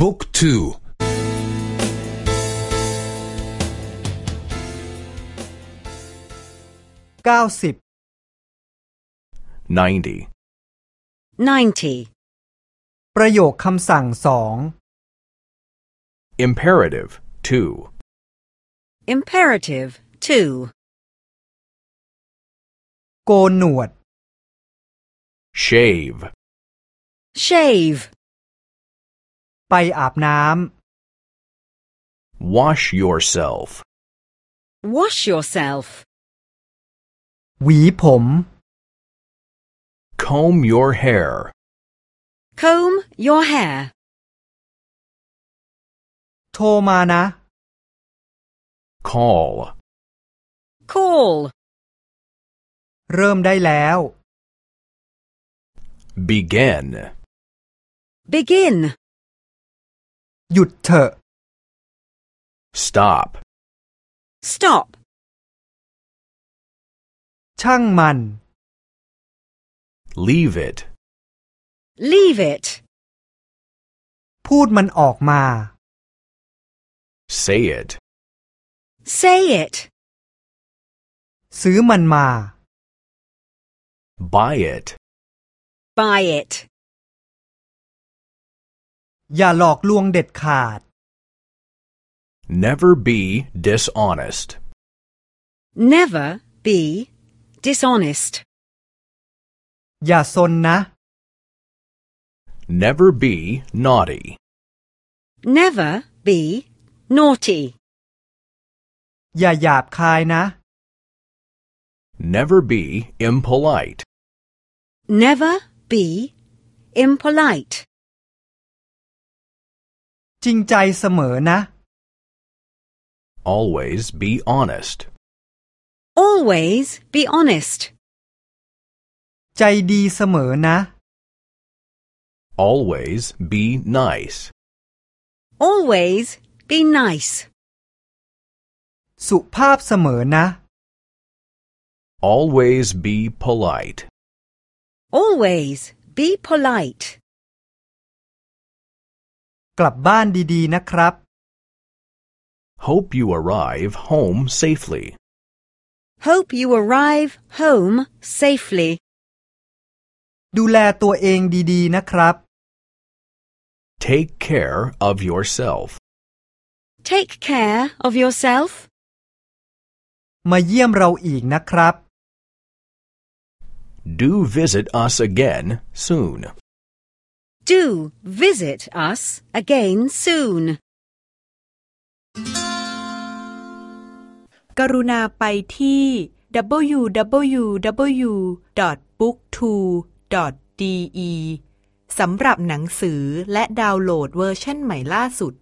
บุ๊กทูเก้าสิบ 90. 90. ประโยคคำสั่งสอง Imperative 2. Imperative 2. โกนหนวด Shave. Shave. ไปอาบน้ Wash yourself. Wash yourself. ำหวีผม Comb your hair. Comb your hair. โทรมานะ Call. Call. เริ่มได้แล้ว Begin. Begin. หยุดเถอะ Stop. Stop. ช่างมัน Leave it. Leave it. พูดมันออกมา Say it. Say it. ซื้อมันมา Buy it. Buy it. อย่าหลอกลวงเด็ดขาด Never be dishonest. Never be dishonest. อย่าซนนะ Never be naughty. Never be naughty. อย่าหยาบคายนะ Never be impolite. Never be impolite. จริงใจเสมอนะ Always be honest. Always be honest. ใจดีเสมอนะ Always be nice. Always be nice. สุภาพเสมอนะ Always be polite. Always be polite. กลับบ้านดีๆนะครับ Hope you arrive home safely. Hope you arrive home safely. ดูแลตัวเองดีๆนะครับ Take care of yourself. Take care of yourself. มาเยี่ยมเราอีกนะครับ Do visit us again soon. Do visit us again soon. กรุณาไปที่ www.booktwo.de สำหรับหนังสือและดาวน์โหลดเวอร์ชันใหม่ล่าสุด